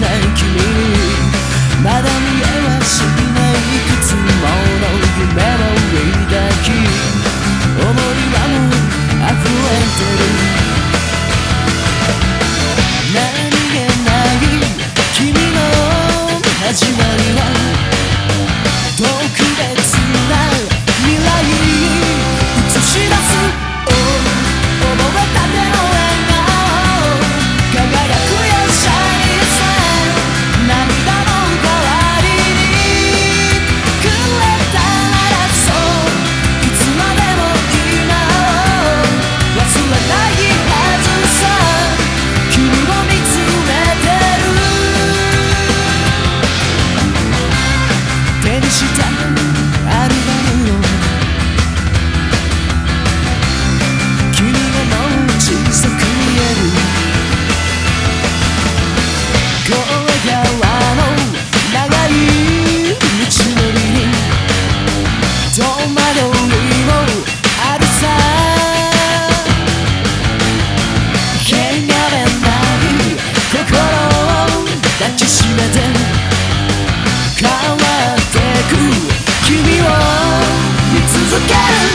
ない君 together.